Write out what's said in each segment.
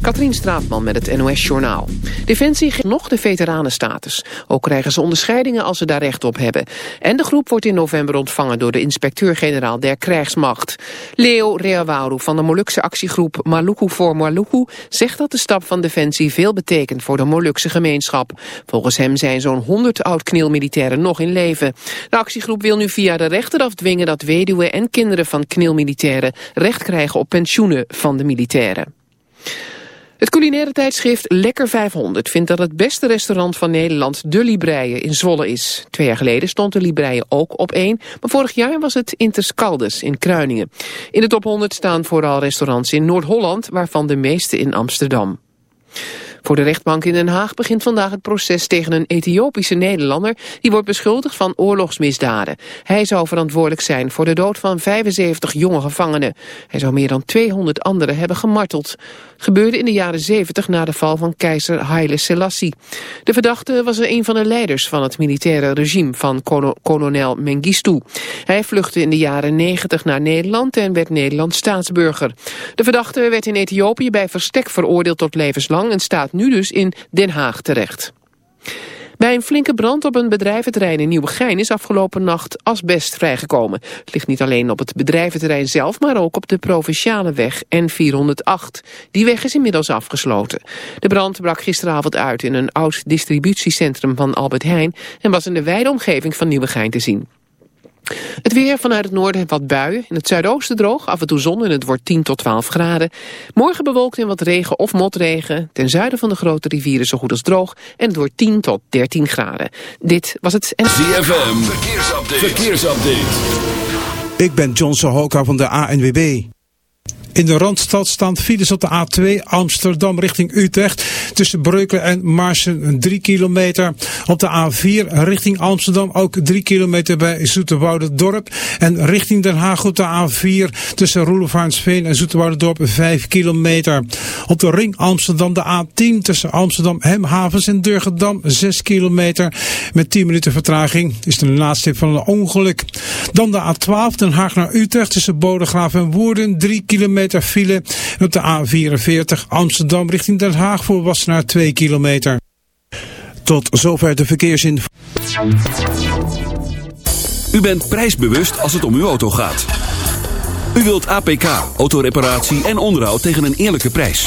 Katrien Straatman met het NOS-journaal. Defensie geeft nog de veteranenstatus. Ook krijgen ze onderscheidingen als ze daar recht op hebben. En de groep wordt in november ontvangen door de inspecteur-generaal der krijgsmacht. Leo Reawaru van de Molukse actiegroep Maluku voor Maluku... zegt dat de stap van Defensie veel betekent voor de Molukse gemeenschap. Volgens hem zijn zo'n 100 oud-knielmilitairen nog in leven. De actiegroep wil nu via de rechter afdwingen dat weduwen en kinderen van knielmilitairen... recht krijgen op pensioenen van de militairen. Het culinaire tijdschrift Lekker 500 vindt dat het beste restaurant van Nederland De Libreien in Zwolle is. Twee jaar geleden stond De Libreien ook op één, maar vorig jaar was het Interscaldes in Kruiningen. In de top 100 staan vooral restaurants in Noord-Holland, waarvan de meeste in Amsterdam. Voor de rechtbank in Den Haag begint vandaag het proces tegen een Ethiopische Nederlander die wordt beschuldigd van oorlogsmisdaden. Hij zou verantwoordelijk zijn voor de dood van 75 jonge gevangenen. Hij zou meer dan 200 anderen hebben gemarteld. Gebeurde in de jaren 70 na de val van keizer Haile Selassie. De verdachte was een van de leiders van het militaire regime van kolonel Mengistu. Hij vluchtte in de jaren 90 naar Nederland en werd Nederlands staatsburger. De verdachte werd in Ethiopië bij verstek veroordeeld tot levenslang en staat nu dus in Den Haag terecht. Bij een flinke brand op een bedrijventerrein in Nieuwegein is afgelopen nacht asbest vrijgekomen. Het ligt niet alleen op het bedrijventerrein zelf, maar ook op de provinciale weg N408. Die weg is inmiddels afgesloten. De brand brak gisteravond uit in een oud distributiecentrum van Albert Heijn en was in de wijde omgeving van Nieuwegein te zien. Het weer vanuit het noorden wat buien. In het zuidoosten droog, af en toe zon en het wordt 10 tot 12 graden. Morgen bewolkt in wat regen of motregen. Ten zuiden van de grote rivieren zo goed als droog. En het wordt 10 tot 13 graden. Dit was het... ZFM, verkeersupdate. verkeersupdate. Ik ben John Sohoka van de ANWB. In de Randstad staan files op de A2 Amsterdam richting Utrecht. Tussen Breukelen en Marsen 3 kilometer. Op de A4 richting Amsterdam ook 3 kilometer bij Dorp. En richting Den Haag op de A4 tussen Roelevaansveen en Dorp 5 kilometer. Op de ring Amsterdam de A10 tussen Amsterdam Hemhavens en Durgedam 6 kilometer. Met 10 minuten vertraging is de laatste van een ongeluk. Dan de A12 Den Haag naar Utrecht tussen Bodegraaf en Woerden 3 kilometer kilometer file. op de A44 Amsterdam richting Den Haag voor Wassenaar 2 kilometer. Tot zover de verkeersinformatie. U bent prijsbewust als het om uw auto gaat. U wilt APK, autoreparatie en onderhoud tegen een eerlijke prijs.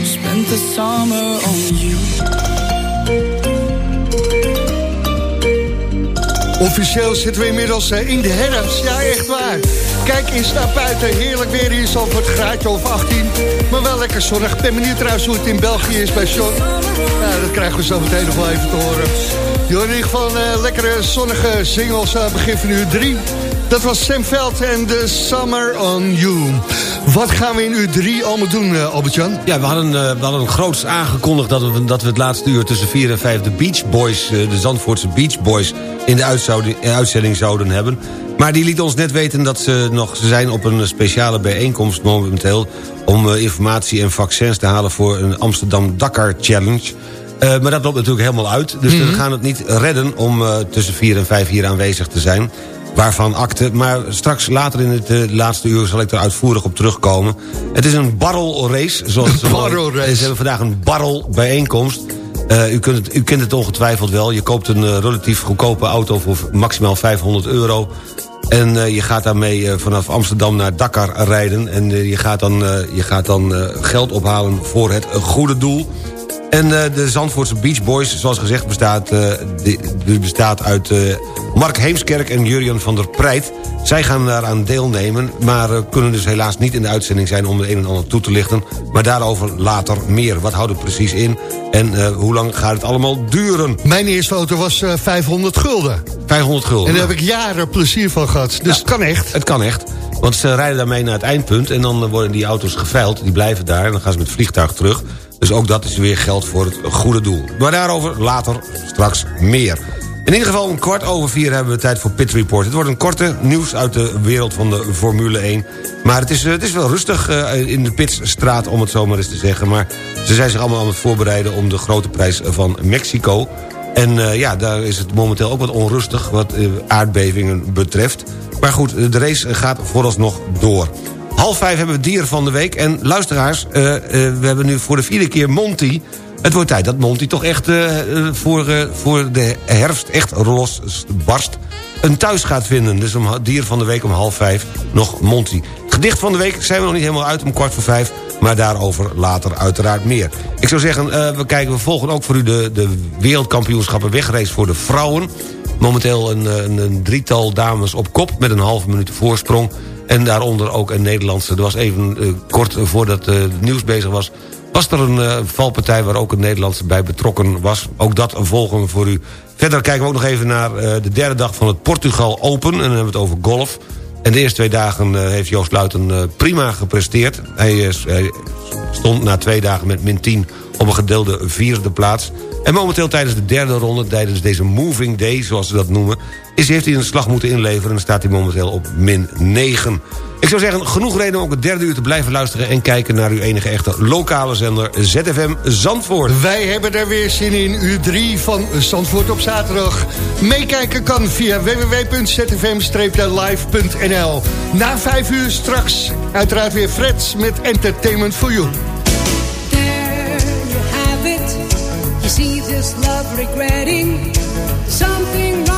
spend the summer on you. Officieel zitten we inmiddels eh, in de herfst. Ja, echt waar. Kijk eens naar buiten. Heerlijk weer hier zo voor het graadje of 18. Maar wel lekker zonnig. Ik ben benieuwd trouwens hoe het in België is bij Sean. Dat krijgen we zo meteen nog wel even te horen. Jo, in ieder geval een eh, lekkere zonnige singles het begin van uur 3. Dat was Sam Veld en The Summer on You. Wat gaan we in uur 3 allemaal doen, eh, Albert-Jan? Ja, we hadden, eh, we hadden groots aangekondigd dat we, dat we het laatste uur tussen 4 en 5 de Beach Boys, eh, de Zandvoortse Beach Boys, in de uitzending zouden hebben. Maar die liet ons net weten dat ze nog ze zijn op een speciale bijeenkomst momenteel... om informatie en vaccins te halen voor een Amsterdam Dakar Challenge. Maar dat loopt natuurlijk helemaal uit. Dus we gaan het niet redden om tussen 4 en 5 hier aanwezig te zijn. Waarvan akte. Maar straks later in het eh, laatste uur zal ik er uitvoerig op terugkomen. Het is een barrelrace. Zoals ze barrelrace. Ze hebben vandaag een barrel bijeenkomst. Eh, u, kunt het, u kent het ongetwijfeld wel. Je koopt een eh, relatief goedkope auto voor maximaal 500 euro. En je gaat daarmee vanaf Amsterdam naar Dakar rijden. En je gaat dan, je gaat dan geld ophalen voor het goede doel. En eh, de Zandvoortse Beach Boys, zoals gezegd, bestaat, eh, bestaat uit eh, Mark Heemskerk en Jurian van der Preit. Zij gaan daaraan deelnemen, maar kunnen dus helaas niet in de uitzending zijn... om het een en ander toe te lichten. Maar daarover later meer. Wat houdt het precies in en hoe lang gaat het allemaal duren? Mijn eerste auto was eh, 500 gulden. 500 gulden. En daar heb ik jaren plezier van gehad. Dus het kan echt. Het kan echt. Want ze rijden daarmee naar het eindpunt... en dan worden die auto's geveild, die blijven daar... en dan gaan ze met het vliegtuig terug. Dus ook dat is weer geld voor het goede doel. Maar daarover later straks meer. In ieder geval om kwart over vier hebben we tijd voor Pit Report. Het wordt een korte nieuws uit de wereld van de Formule 1. Maar het is, eh, het is wel rustig eh, in de Pitstraat, om het zo maar eens te zeggen. Maar ze zijn zich allemaal aan het voorbereiden... om de grote prijs van Mexico... En eh, ja, daar is het momenteel ook wat onrustig wat aardbevingen betreft. Maar goed, de race gaat vooralsnog door. Half vijf hebben we dier van de week. En luisteraars, eh, eh, we hebben nu voor de vierde keer Monty. Het wordt tijd dat Monty toch echt eh, voor, voor de herfst echt los barst een thuis gaat vinden. Dus om dier van de week om half vijf nog Monty. Gedicht van de week zijn we nog niet helemaal uit om kwart voor vijf... maar daarover later uiteraard meer. Ik zou zeggen, we, kijken, we volgen ook voor u de, de wereldkampioenschappen wegrace voor de vrouwen. Momenteel een, een drietal dames op kop met een halve minuut voorsprong. En daaronder ook een Nederlandse. Er was even eh, kort voordat eh, het nieuws bezig was... was er een eh, valpartij waar ook een Nederlandse bij betrokken was. Ook dat volgen we voor u. Verder kijken we ook nog even naar de derde dag van het Portugal Open. En dan hebben we het over golf. En de eerste twee dagen heeft Joost Luiten prima gepresteerd. Hij stond na twee dagen met min 10 op een gedeelde vierde plaats. En momenteel tijdens de derde ronde, tijdens deze moving day, zoals ze dat noemen... Is, heeft hij een slag moeten inleveren en staat hij momenteel op min 9. Ik zou zeggen, genoeg reden om ook het derde uur te blijven luisteren... en kijken naar uw enige echte lokale zender ZFM Zandvoort. Wij hebben er weer zin in. Uur 3 van Zandvoort op zaterdag. Meekijken kan via www.zfm-live.nl. Na vijf uur straks uiteraard weer Freds met Entertainment for You. There you have it. You see this love regretting something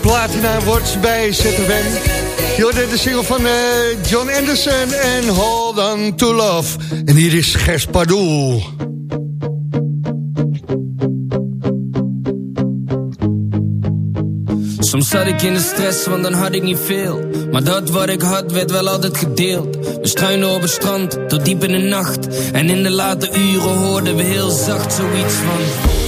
platina wordt bij ZFM. Je de single van uh, John Anderson en Hold On To Love. En hier is Gers Pardoel. Soms zat ik in de stress, want dan had ik niet veel. Maar dat wat ik had, werd wel altijd gedeeld. We struinen op het strand, tot diep in de nacht. En in de late uren hoorden we heel zacht zoiets van...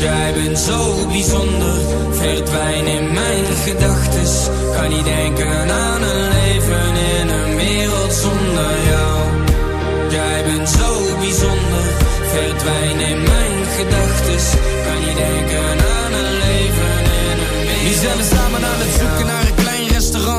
Jij bent zo bijzonder, verdwijn in mijn gedachtes. Kan niet denken aan een leven in een wereld zonder jou. Jij bent zo bijzonder, verdwijn in mijn gedachtes. Kan niet denken aan een leven in een wereld Die zijn samen aan het zoeken naar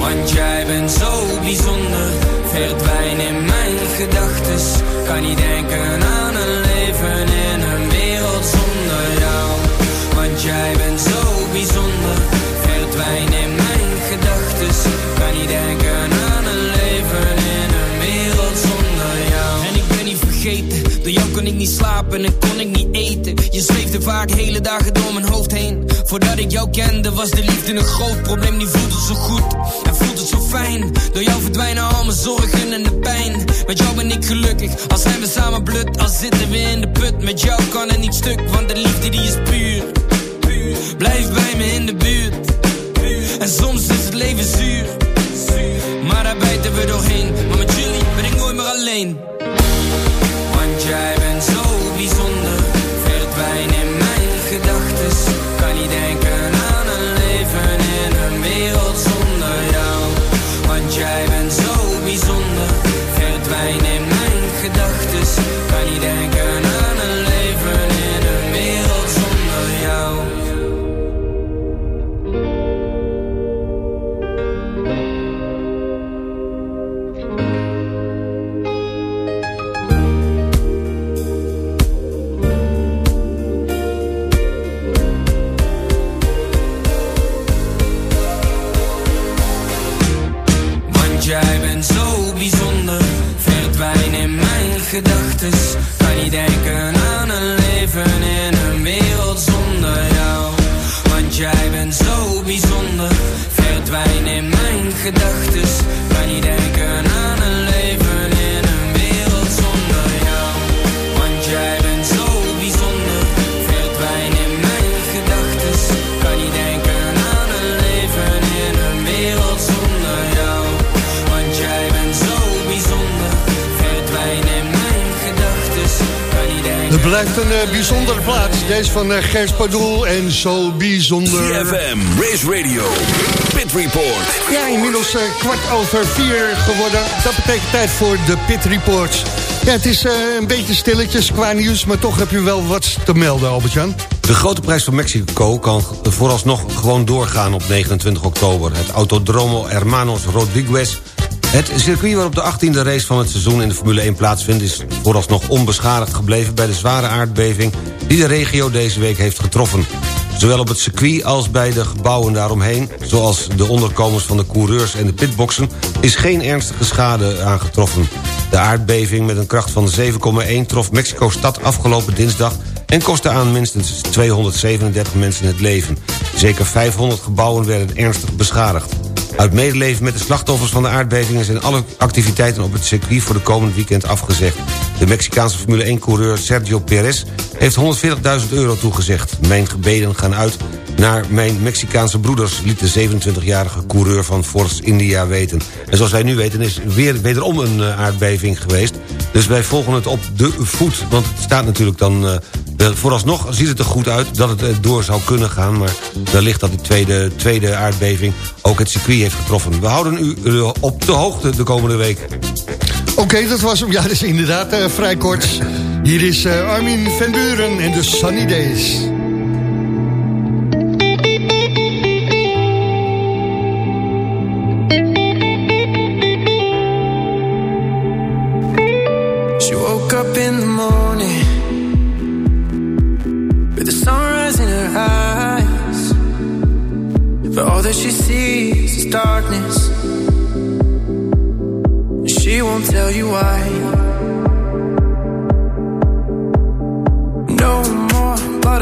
Want jij bent zo bijzonder. Verdwijn in mijn gedachtes. Kan niet denken aan een leven in een wereld zonder jou. Want jij bent zo bijzonder. Verdwijn in mijn gedachtes. Kan niet denken aan een leven in een wereld zonder jou. En ik ben niet vergeten. Jou kon ik niet slapen en kon ik niet eten. Je zweefde vaak hele dagen door mijn hoofd heen. Voordat ik jou kende was de liefde een groot probleem. Die voelt het zo goed en voelt het zo fijn. Door jou verdwijnen al mijn zorgen en de pijn. Met jou ben ik gelukkig, als zijn we samen blut. Als zitten we in de put, met jou kan het niet stuk. Want de liefde die is puur. Blijf bij me in de buurt. En soms is het leven zuur. Maar daar bijten we doorheen. Maar met jullie ben ik nooit meer alleen. Blijft een eh, bijzondere plaats. Deze van uh, Gers Pardoel en zo bijzonder. CFM, Race Radio, Pit Report. Ja, inmiddels eh, kwart over vier geworden. Dat betekent tijd voor de Pit Reports. Ja, het is eh, een beetje stilletjes qua nieuws, maar toch heb je wel wat te melden, Albert-Jan. De grote prijs van Mexico kan vooralsnog gewoon doorgaan op 29 oktober. Het Autodromo Hermanos Rodriguez het circuit waarop de 18e race van het seizoen in de Formule 1 plaatsvindt... is vooralsnog onbeschadigd gebleven bij de zware aardbeving... die de regio deze week heeft getroffen. Zowel op het circuit als bij de gebouwen daaromheen... zoals de onderkomens van de coureurs en de pitboxen... is geen ernstige schade aangetroffen. De aardbeving met een kracht van 7,1 trof Mexico-stad afgelopen dinsdag... en kostte aan minstens 237 mensen het leven. Zeker 500 gebouwen werden ernstig beschadigd. Uit medeleven met de slachtoffers van de aardbevingen... zijn alle activiteiten op het circuit voor de komend weekend afgezegd. De Mexicaanse Formule 1-coureur Sergio Perez heeft 140.000 euro toegezegd. Mijn gebeden gaan uit naar mijn Mexicaanse broeders... liet de 27-jarige coureur van Force India weten. En zoals wij nu weten is weer wederom een eh, aardbeving geweest. Dus wij volgen het op de voet. Want het staat natuurlijk dan... eh, vooralsnog ziet het er goed uit dat het eh, door zou kunnen gaan... maar wellicht dat de tweede, tweede aardbeving ook het circuit heeft getroffen. We houden u eh, op de hoogte de komende week. Oké, dat was hem. Ja, dat is inderdaad eh, vrij kort. Hier is Armin van Buren en de Sunny Days.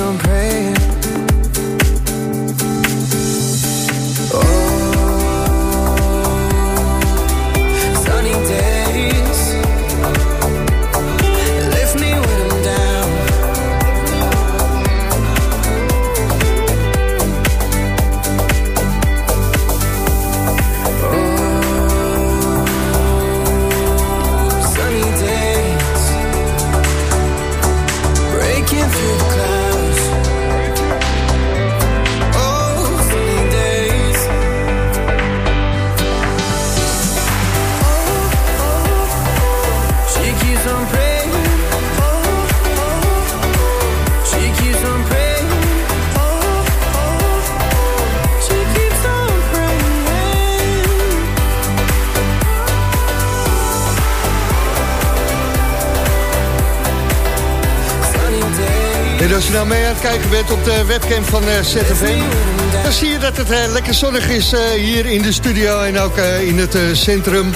I'm praying. Bent op de webcam van eh, ZFM... dan zie je dat het eh, lekker zonnig is eh, hier in de studio en ook in het centrum.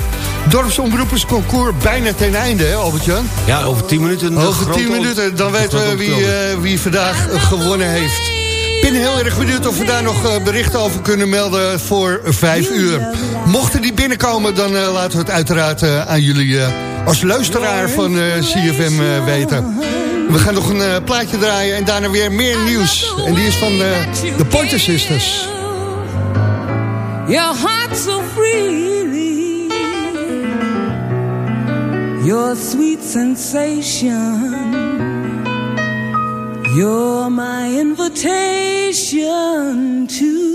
Dorpsomroepersconcours bijna ten einde, hè Albert-Jan? Ja, over 10 minuten. Over grote 10 ont- minuten, dan weten we wie, wie vandaag gewonnen heeft. Ik ben heel erg benieuwd of we daar nog berichten over kunnen melden voor 5 uur. Mochten die binnenkomen, dan laten we het uiteraard aan jullie als luisteraar van CFM weten. We gaan nog een eh, plaatje draaien en daarna weer meer nieuws. En die is van eh, de Pointer Sisters. Your heart so freely, your sweet sensation. You're my invitation to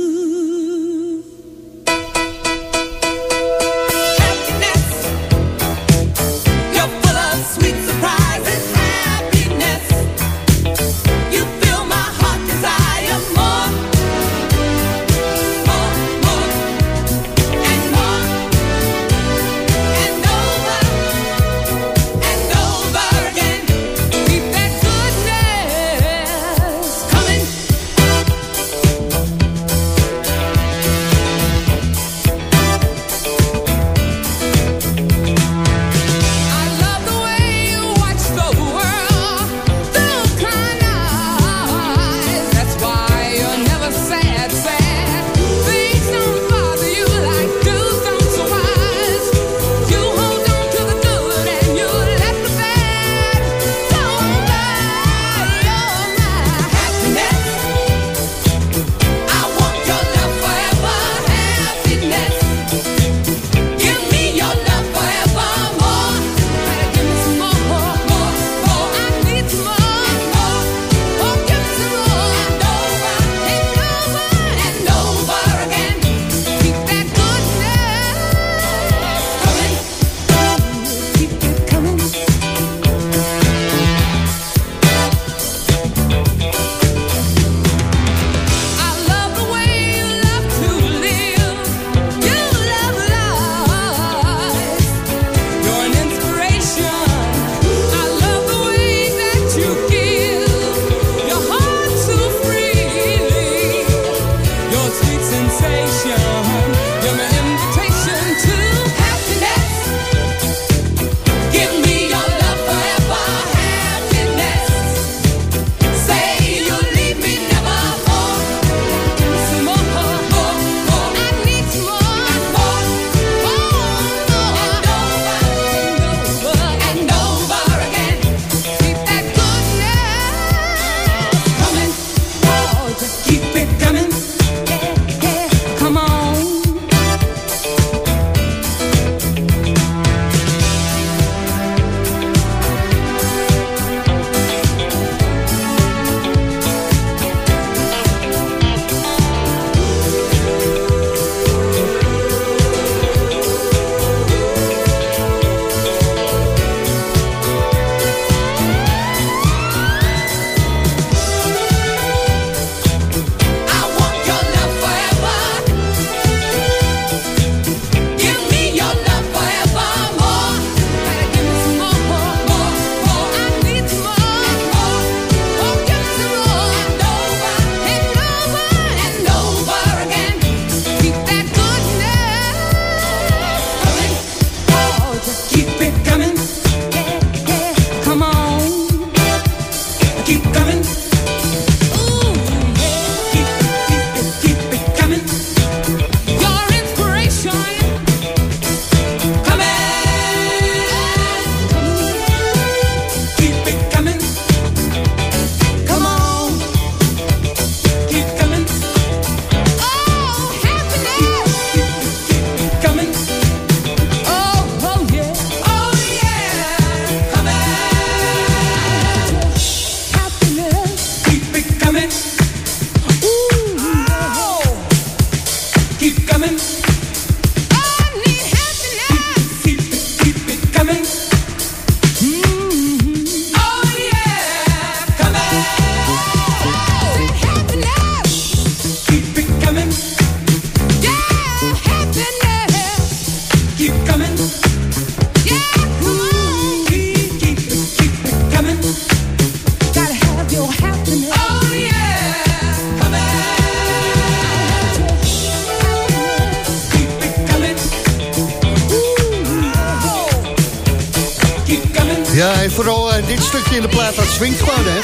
plaat, dat swingt gewoon, hè.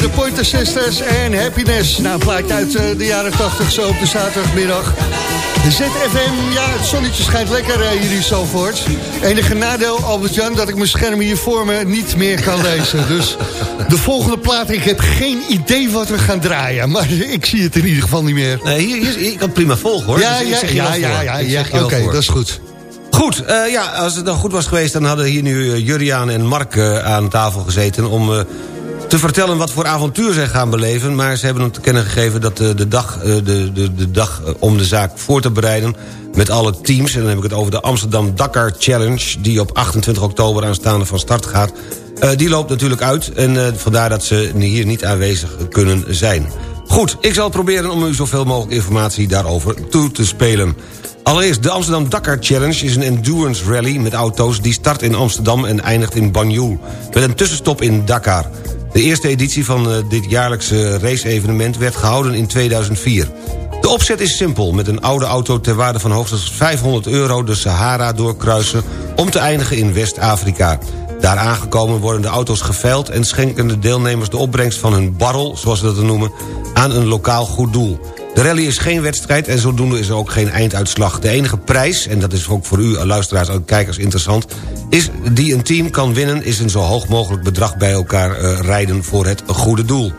De Pointer Sisters en Happiness. Nou, een plaatje uit eh, de jaren 80 zo op de zaterdagmiddag. De ZFM, ja, het zonnetje schijnt lekker eh, hier in Zalvoort. Enige nadeel, Albert-Jan, dat ik mijn scherm hier voor me niet meer kan lezen. Dus de volgende plaat, ik heb geen idee wat we gaan draaien. Maar ik zie het in ieder geval niet meer. Nee, hier, hier, ik kan het prima volgen, hoor. Ja, Dus ik ja, ja, ja, ja, ja. dat is goed. Eh, ja, als het dan goed was geweest... dan hadden hier nu eh, Juriaan en Mark eh, aan tafel gezeten... om te vertellen wat voor avontuur zij gaan beleven. Maar ze hebben hem te kennen gegeven dat de dag, de, de, de dag om de zaak voor te bereiden... met alle teams, en dan heb ik het over de Amsterdam Dakar Challenge... die op 28 oktober aanstaande van start gaat... die loopt natuurlijk uit en vandaar dat ze hier niet aanwezig kunnen zijn. Goed, ik zal proberen om u zoveel mogelijk informatie daarover toe te spelen. Allereerst, de Amsterdam Dakar Challenge is een endurance rally met auto's... die start in Amsterdam en eindigt in Banjul... met een tussenstop in Dakar. De eerste editie van eh, dit jaarlijkse race-evenement werd gehouden in 2004. De opzet is simpel, met een oude auto ter waarde van hoogstens 500 euro... de Sahara doorkruisen om te eindigen in West-Afrika. Daar aangekomen worden de auto's geveild... en schenken de deelnemers de opbrengst van hun barrel, zoals ze dat noemen... aan een lokaal goed doel. De rally is geen wedstrijd en zodoende is er ook geen einduitslag. De enige prijs, en dat is ook voor u luisteraars en kijkers interessant... is die een team kan winnen, is een zo hoog mogelijk bedrag bij elkaar eh, rijden voor het goede doel.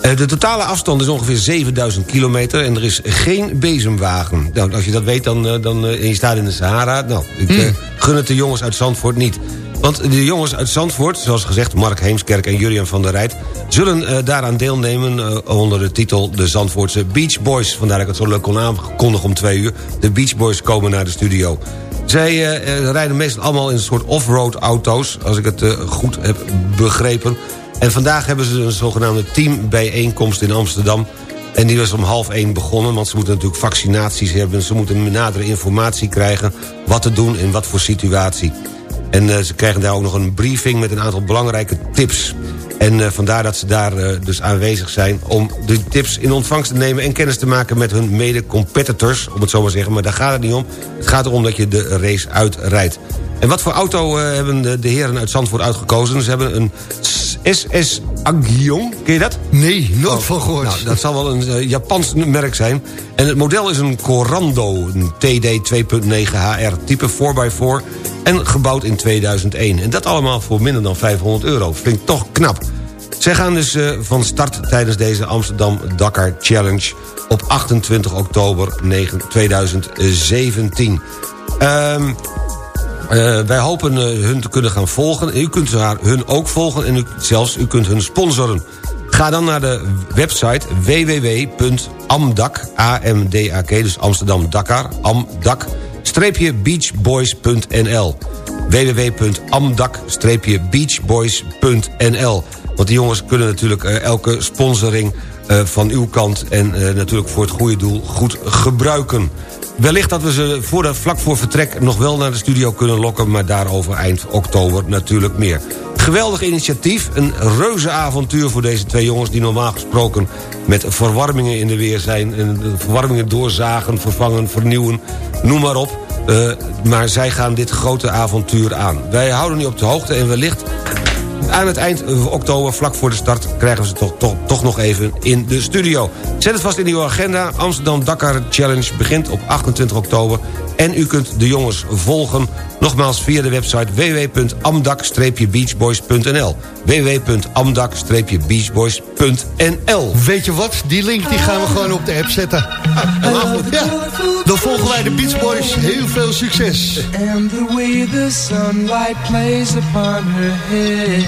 Eh, De totale afstand is ongeveer 7000 kilometer en er is geen bezemwagen. Nou, als je dat weet dan, eh, dan, en je staat in de Sahara... nou, ik eh, gun het de jongens uit Zandvoort niet. Want de jongens uit Zandvoort, zoals gezegd... Mark Heemskerk en Julian van der Rijt... zullen eh, daaraan deelnemen eh, onder de titel... de Zandvoortse Beach Boys. Vandaar dat ik het zo leuk kon aankondigen om twee uur. De Beach Boys komen naar de studio. Zij eh, rijden meestal allemaal in een soort off-road auto's... als ik het goed heb begrepen... En vandaag hebben ze een zogenaamde teambijeenkomst in Amsterdam. En die was om half één begonnen, want ze moeten natuurlijk vaccinaties hebben. Ze moeten nadere informatie krijgen, wat te doen in wat voor situatie. En eh, ze krijgen daar ook nog een briefing met een aantal belangrijke tips. En eh, vandaar dat ze daar eh, dus aanwezig zijn om de tips in ontvangst te nemen... en kennis te maken met hun mede-competitors, om het zo maar zeggen. Maar daar gaat het niet om. Het gaat erom dat je de race uitrijdt. En wat voor auto hebben de, de heren uit Zandvoort uitgekozen? Ze hebben een SS Agion, ken je dat? Nee, nooit van gehoord. Nou, dat zal wel een eh, Japans merk zijn. En het model is een Corando, een TD 2.9 HR, type 4x4... en gebouwd in 2001. En dat allemaal voor minder dan 500 euro. Ik toch knap. Zij gaan dus eh, van start tijdens deze Amsterdam Dakar Challenge... op 28 oktober 9 2017. Ehm eh, wij hopen eh, hun te kunnen gaan volgen. U kunt haar, hun ook volgen en zelfs u kunt hun sponsoren. Ga dan naar de website www.amdak, A-M-D-A-K, dus Amsterdam Dakar, amdak, streepje beachboys.nl www.amdak-beachboys.nl Want die jongens kunnen natuurlijk eh, elke sponsoring van uw kant... en eh, natuurlijk voor het goede doel goed gebruiken. Wellicht dat we ze voor de, vlak voor vertrek nog wel naar de studio kunnen lokken... maar daarover eind oktober natuurlijk meer. Geweldig initiatief, een reuze avontuur voor deze twee jongens... die normaal gesproken met verwarmingen in de weer zijn... en verwarmingen doorzagen, vervangen, vernieuwen, noem maar op... Eh, maar zij gaan dit grote avontuur aan. Wij houden u op de hoogte en wellicht aan het eind van oktober, vlak voor de start... krijgen we ze toch, toch, toch nog even in de studio. Zet het vast in uw agenda. Amsterdam Dakar Challenge begint op 28 oktober. En u kunt de jongens volgen, nogmaals via de website... www.amdak-beachboys.nl www.amdak-beachboys.nl Weet je wat? Die link die gaan we gewoon op de app zetten. Ja, dan volgen wij de Beach Boys. Heel veel succes. And the way the sunlight plays upon her head.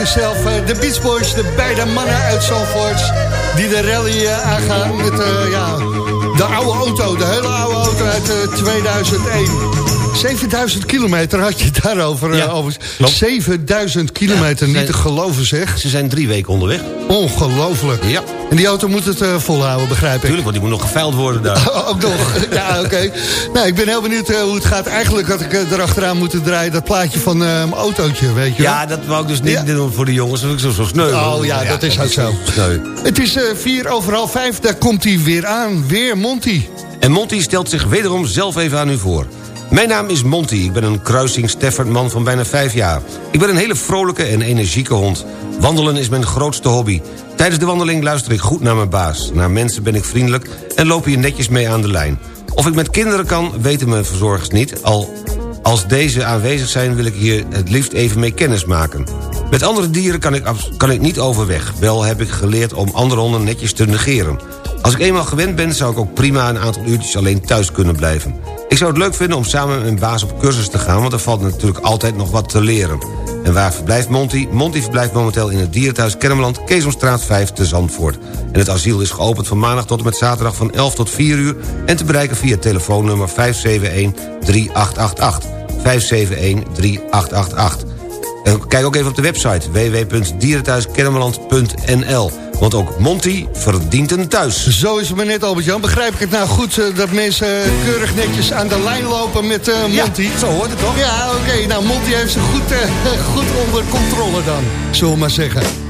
Eh, de Beach Boys, de beide mannen uit Zandvoort... die de rally eh, aangaan met eh, ja, de oude auto, de hele oude auto uit eh, 2001. 7000 kilometer had je het daarover. Ja, eh, over. klopt. 7000 kilometer, Ja, niet te geloven zeg. Ze zijn drie weken onderweg. Ongelooflijk. Ja. En die auto moet het eh, volhouden, begrijp ik. Tuurlijk, want die moet nog geveild worden daar. Ook nog. Ja, oké. Nou, ik ben heel benieuwd eh, hoe het gaat. Eigenlijk had ik eh, erachteraan moeten draaien... dat plaatje van eh, mijn autootje, weet je wel. Ja, dat wou ik dus niet Ja. doen voor de jongens. Dat is zo, zo sneu. Oh ja, dat is ook zo. Sneu. Het is eh, vier over half vijf, daar komt hij weer aan. Weer Monty. En Monty stelt zich wederom zelf even aan u voor. Mijn naam is Monty, ik ben een kruising Staffordman van bijna vijf jaar. Ik ben een hele vrolijke en energieke hond. Wandelen is mijn grootste hobby. Tijdens de wandeling luister ik goed naar mijn baas. Naar mensen ben ik vriendelijk en loop hier netjes mee aan de lijn. Of ik met kinderen kan, weten mijn verzorgers niet. Al als deze aanwezig zijn wil ik hier het liefst even mee kennis maken. Met andere dieren kan ik, kan ik niet overweg. Wel heb ik geleerd om andere honden netjes te negeren. Als ik eenmaal gewend ben, zou ik ook prima een aantal uurtjes alleen thuis kunnen blijven. Ik zou het leuk vinden om samen met mijn baas op cursus te gaan... want er valt natuurlijk altijd nog wat te leren. En waar verblijft Monty? Monty verblijft momenteel in het dierenthuis Kennemerland... Keesomstraat 5 te Zandvoort. En het asiel is geopend van maandag tot en met zaterdag van 11 tot 4 uur... en te bereiken via telefoonnummer 571-3888. 571-3888. En kijk ook even op de website www.dierenthuiskennemerland.nl. Want ook Monty verdient een thuis. Zo is het maar net, Albert-Jan. Begrijp ik het nou goed eh, dat mensen eh, keurig netjes aan de lijn lopen met eh, Monty? zo hoort het toch? Ja, oké. Nou, Monty heeft ze goed, eh, goed onder controle dan. Zullen we maar zeggen.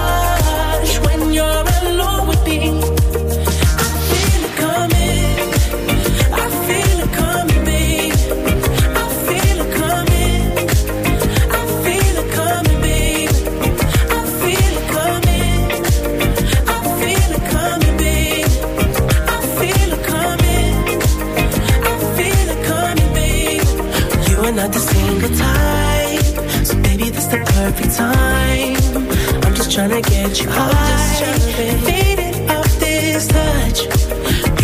you high, faded off this touch.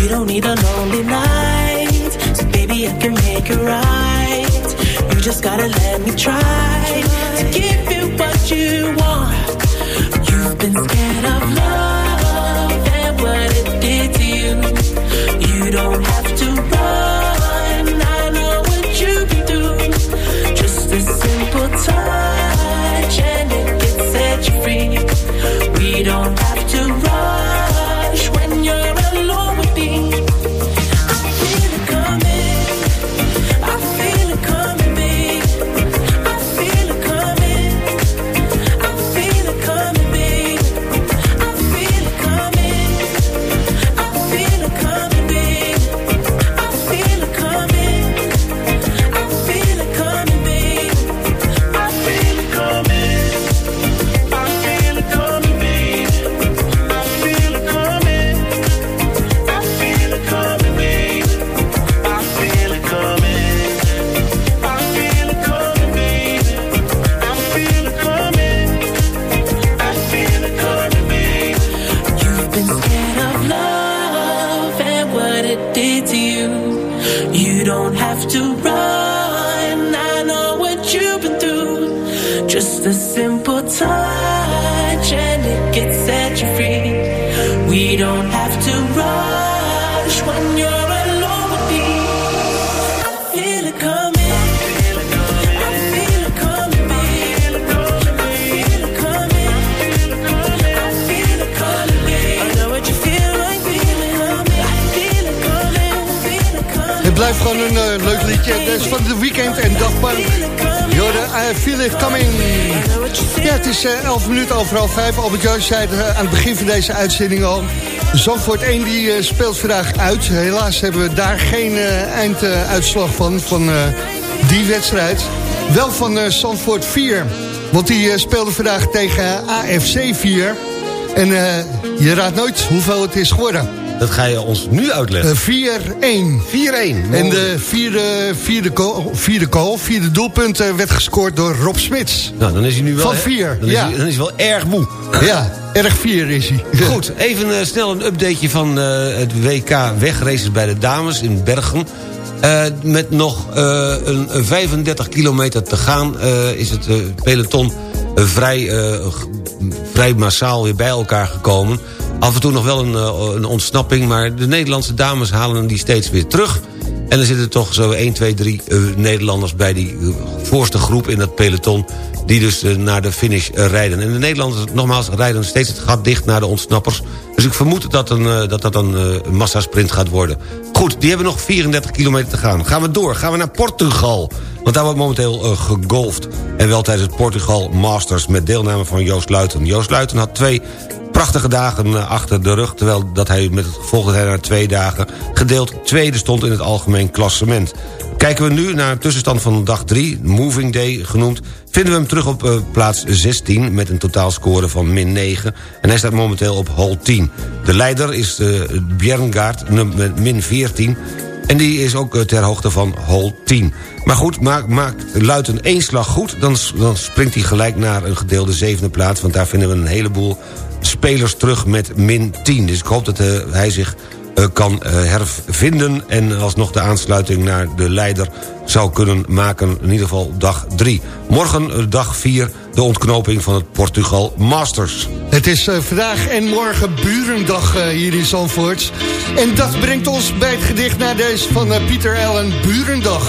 You don't need a lonely night, so baby, I can make it right. You just gotta let me try to give you what you want. Is eh, 11 minuten overal 5. Albert Joos zei het eh, aan het begin van deze uitzending al. Zandvoort 1 die eh, speelt vandaag uit. Helaas hebben we daar geen eh, einduitslag van, van die wedstrijd. Wel van Zandvoort 4. Want die speelde vandaag tegen AFC 4. En je raadt nooit hoeveel het is geworden. Dat ga je ons nu uitleggen. Eh, 4-1. 4-1. En de vierde, vierde, goal, vierde goal, vierde doelpunt eh, werd gescoord door Rob Smits. Nou, dan is hij nu wel... Van vier, Dan is, ja. hij, dan is hij wel erg moe. Ja, erg vier is hij. Goed, even eh, snel een updateje van eh, het WK wegraces bij de dames in Bergen. Met nog een 35 kilometer te gaan is het peloton vrij, vrij massaal weer bij elkaar gekomen. Af en toe nog wel een, eh, een ontsnapping, maar de Nederlandse dames halen die steeds weer terug. En er zitten toch zo 1, 2, 3 eh, Nederlanders bij die eh, voorste groep in dat peloton... die dus eh, naar de finish rijden. En de Nederlanders, nogmaals, rijden steeds het gat dicht naar de ontsnappers. Dus ik vermoed dat een, dat, dat een massasprint gaat worden. Goed, die hebben nog 34 kilometer te gaan. Gaan we door, gaan we naar Portugal. Want daar wordt momenteel gegolfd. En wel tijdens het Portugal Masters met deelname van Joost Luiten. Joost Luiten had twee prachtige dagen eh, achter de rug... terwijl dat hij met het gevolg dat hij na twee dagen gedeeld tweede stond in het algemeen klassement. Kijken we nu naar de tussenstand van dag 3, Moving Day genoemd... vinden we hem terug op eh, plaats 16 met een totaalscore van min 9... en hij staat momenteel op hole 10. De leider is uh, Bjerngaard num- met min 14... En die is ook eh, ter hoogte van hole 10. Maar goed, maakt maakt Luiten één slag goed... Dan, dan springt hij gelijk naar een gedeelde zevende plaats... want daar vinden we een heleboel spelers terug met min 10. Dus ik hoop dat eh, hij zich eh, kan eh, hervinden... en alsnog de aansluiting naar de leider zou kunnen maken. In ieder geval dag 3. Morgen dag 4, de ontknoping van het Portugal Masters. Het is eh, vandaag en morgen Burendag eh, hier in Zandvoort. En dat brengt ons bij het gedicht naar deze van eh, Pieter Allen, Burendag.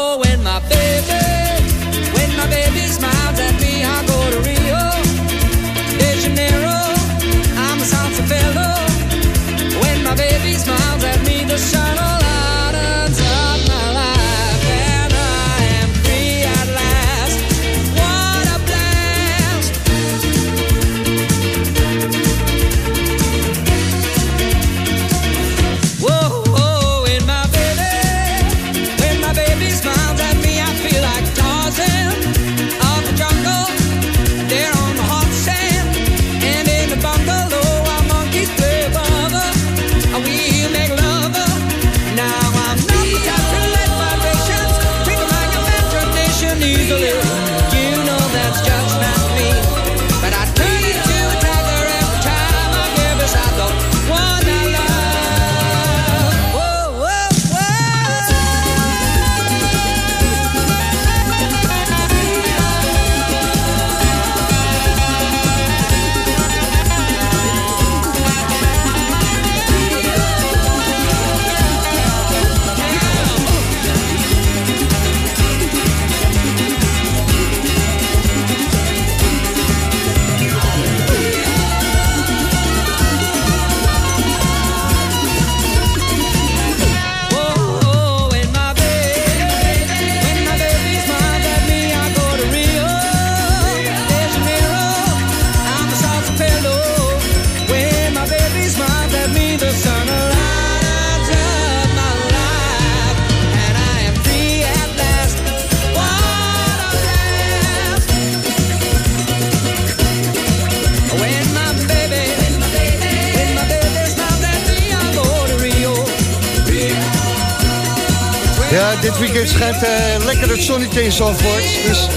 Ja, dit weekend schijnt eh, lekker het zonnetje in Zandvoort. Dus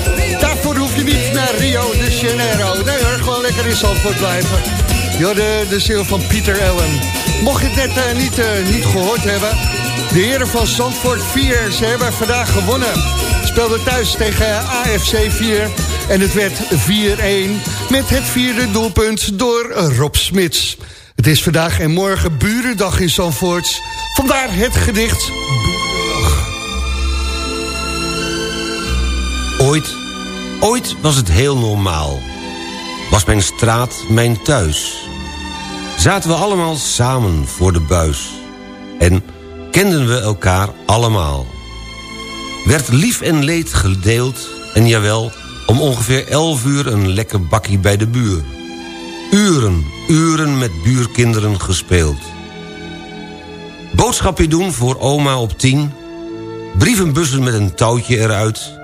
daarvoor hoef je niet naar Rio de Janeiro. Nee hoor, gewoon lekker in Zandvoort blijven. Ja, de, de ziel van Pieter Allen. Mocht je het net eh, niet, eh, niet gehoord hebben... de heren van Zandvoort 4, ze hebben vandaag gewonnen. Speelden thuis tegen AFC 4 en het werd 4-1... met het vierde doelpunt door Rob Smits. Het is vandaag en morgen burendag in Zandvoort. Vandaar het gedicht Ooit, ooit was het heel normaal. Was mijn straat mijn thuis. Zaten we allemaal samen voor de buis. En kenden we elkaar allemaal. Werd lief en leed gedeeld. En jawel, om ongeveer elf uur een lekker bakkie bij de buur. Uren, uren met buurkinderen gespeeld. Boodschapje doen voor oma op tien. Brievenbussen met een touwtje eruit.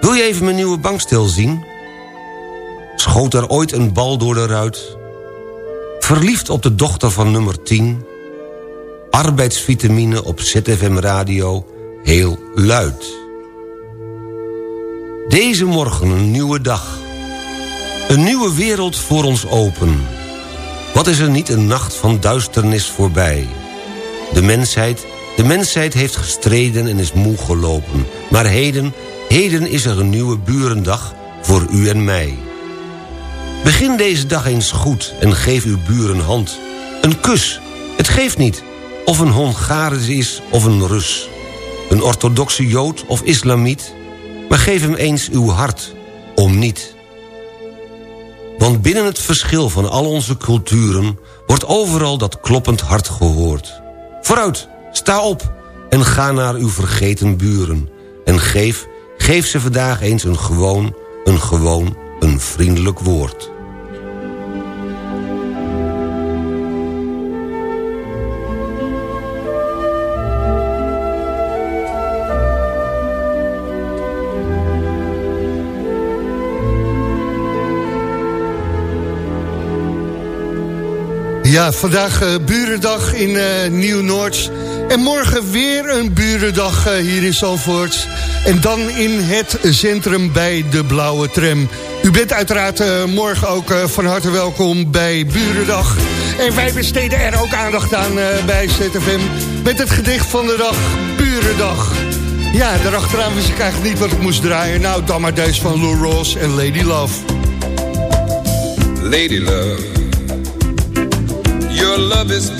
Wil je even mijn nieuwe bankstel zien? Schoot er ooit een bal door de ruit? Verliefd op de dochter van nummer 10? Arbeidsvitamine op ZFM Radio, heel luid. Deze morgen een nieuwe dag. Een nieuwe wereld voor ons open. Wat is er niet een nacht van duisternis voorbij? De mensheid, de mensheid heeft gestreden en is moe gelopen. Maar heden, heden is er een nieuwe burendag voor u en mij. Begin deze dag eens goed en geef uw buren hand. Een kus, het geeft niet. Of een Hongaris is of een Rus. Een orthodoxe Jood of Islamiet. Maar geef hem eens uw hart, om niet. Want binnen het verschil van al onze culturen... wordt overal dat kloppend hart gehoord. Vooruit, sta op en ga naar uw vergeten buren. En geef, Geef ze vandaag eens een gewoon, een gewoon, een vriendelijk woord. Ja, vandaag uh, Burendag in eh, Nieuw-Noord. En morgen weer een Burendag uh, hier in Zandvoort. En dan in het centrum bij de Blauwe Tram. U bent uiteraard morgen ook van harte welkom bij Burendag. En wij besteden er ook aandacht aan bij ZFM... met het gedicht van de dag, Burendag. Ja, daarachteraan wist ik eigenlijk niet wat ik moest draaien. Nou, dan maar deze van Lou Ross en Lady Love. Lady Love Your love is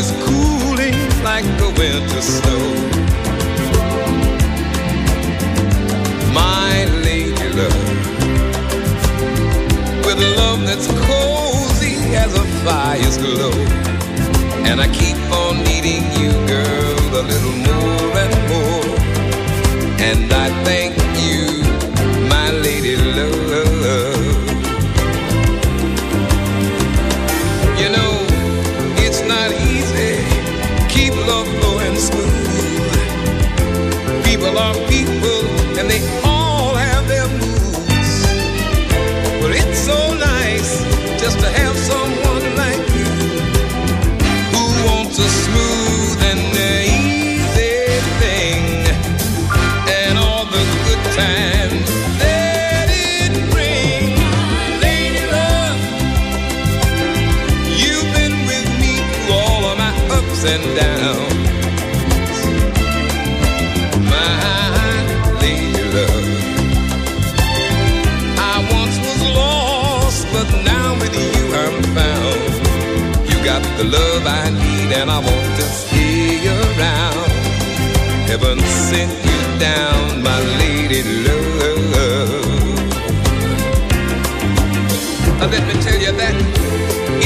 is cooling like the winter snow. My lady love With love that's cozy as a fire's glow. And I keep on needing love I need, and I want to stay around. Heaven sent you down, my lady love. Let me tell you that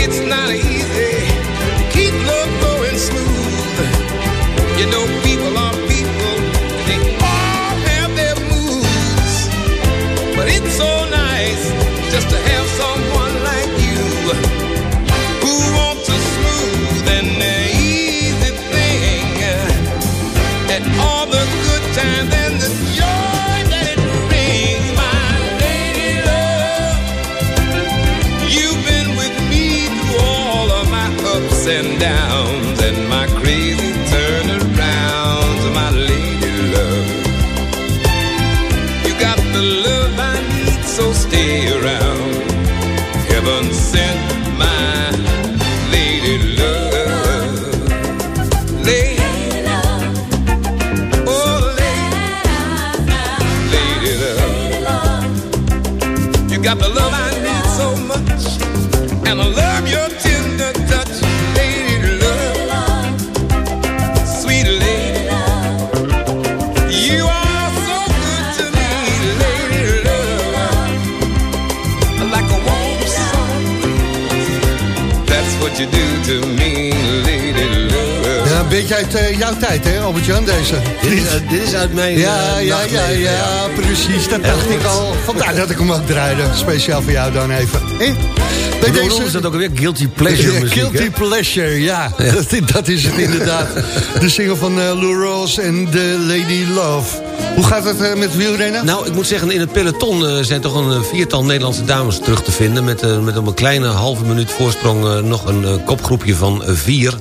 it's not easy so stay around. Beetje uit eh, jouw tijd, hè, Albert-Jan, deze. Dit is, uit- dit is uit mijn Ja, eh, ja, ja, ja, precies. Dat dacht ik al. Vandaar dat ik hem ook draaide. Speciaal voor jou dan even. Eh? Bij Hoe noemen ze dat ook alweer? Guilty pleasure muziek, Guilty hè? Pleasure, ja. Dat, dat is het inderdaad. De single van eh, Lou Rawls en The Lady Love. Hoe gaat het met wielrennen? Nou, ik moet zeggen, in het peloton zijn toch een viertal Nederlandse dames terug te vinden... met, met op een kleine halve minuut voorsprong nog een kopgroepje van vier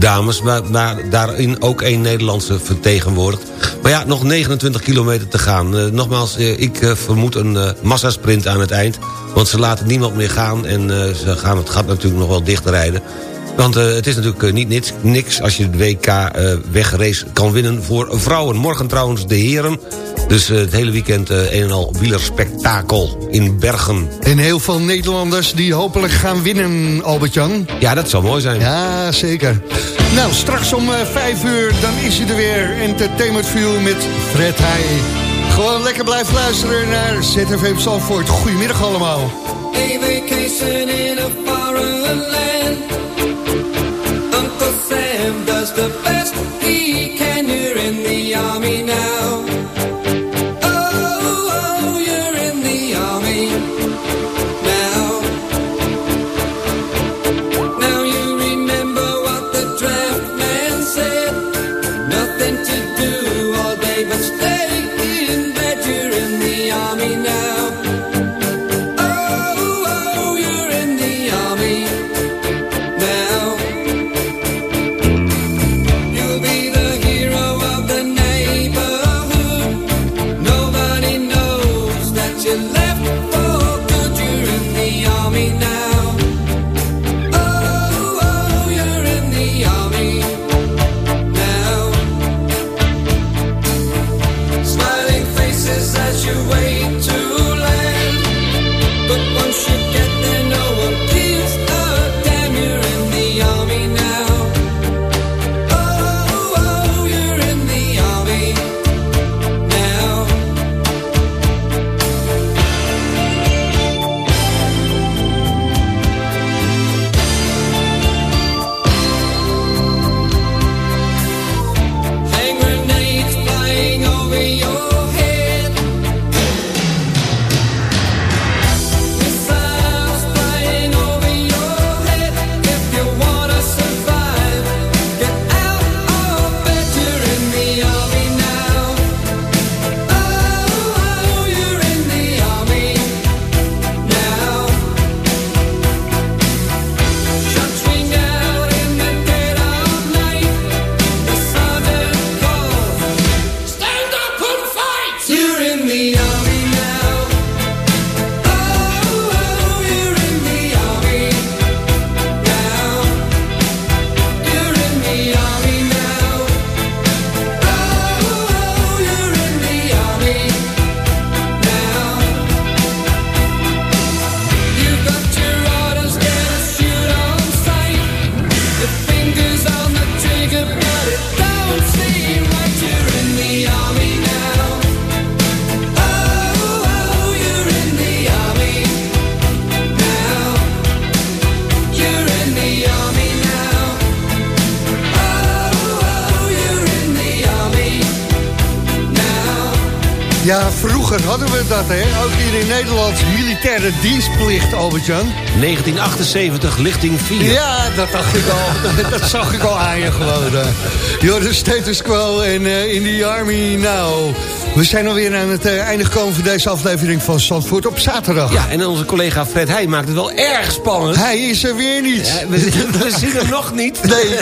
dames... Maar, daarin ook één Nederlandse vertegenwoordigd. Maar ja, nog 29 kilometer te gaan. Eh, nogmaals, eh, ik eh, vermoed een eh, massasprint aan het eind... want ze laten niemand meer gaan en ze gaan het gat natuurlijk nog wel dichtrijden... Want eh, het is natuurlijk eh, niet niks, niks als je de WK eh, wegrace kan winnen voor vrouwen. Morgen trouwens de heren. Dus het hele weekend een en al wielerspektakel in Bergen. En heel veel Nederlanders die hopelijk gaan winnen, Albert-Jan. Ja, dat zou mooi zijn. Ja, zeker. Nou, straks om vijf uur, dan is hij er weer. Entertainment View met Fred Heij. Gewoon lekker blijven luisteren naar ZFM Zandvoort. Goedemiddag allemaal. the best. Ook hier in Nederland. Militaire dienstplicht, Albert-Jan. 1978, lichting 4. Ja, dat dacht ik al. dat zag ik al aan je gewoon. eh. Joh, de status quo en eh, in the army now. We zijn alweer aan het eh, einde gekomen van deze aflevering van Zandvoort op zaterdag. Ja, en onze collega Fred Heij maakt het wel erg spannend. Hij is er weer niet. Ja, we, we zien hem nog niet. Nee.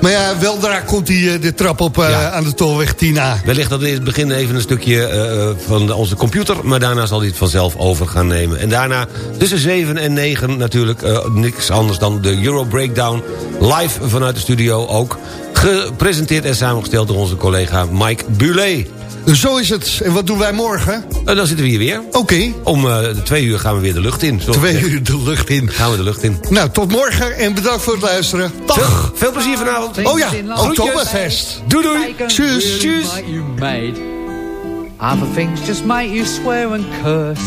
Maar ja, weldra komt hij eh, de trap op eh, Ja. aan de Tolweg 10A. Wellicht dat we in het begin even een stukje van onze computer... maar daarna zal hij het vanzelf over gaan nemen. En daarna tussen 7 en 9 natuurlijk niks anders dan de Euro Breakdown... live vanuit de studio ook. Gepresenteerd en samengesteld door onze collega Mike Bulet. Zo is het. En wat doen wij morgen? En dan zitten we hier weer. Oké, Om eh, de twee uur gaan we weer de lucht in. twee uur de lucht in. Gaan we de lucht in. Nou, tot morgen en bedankt voor het luisteren. Dag. Veel, veel plezier vanavond. Oh ja. Oktoberfest. Doei doei. Tjus. Tjus. Other things just make you swear and curse.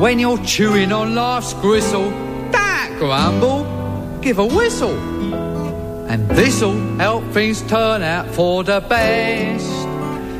When you're chewing on life's gristle, that grumble, give a whistle. And this'll help things turn out for the best.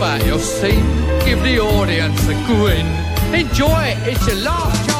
About your scene, give the audience a grin. Enjoy it, it's your last chance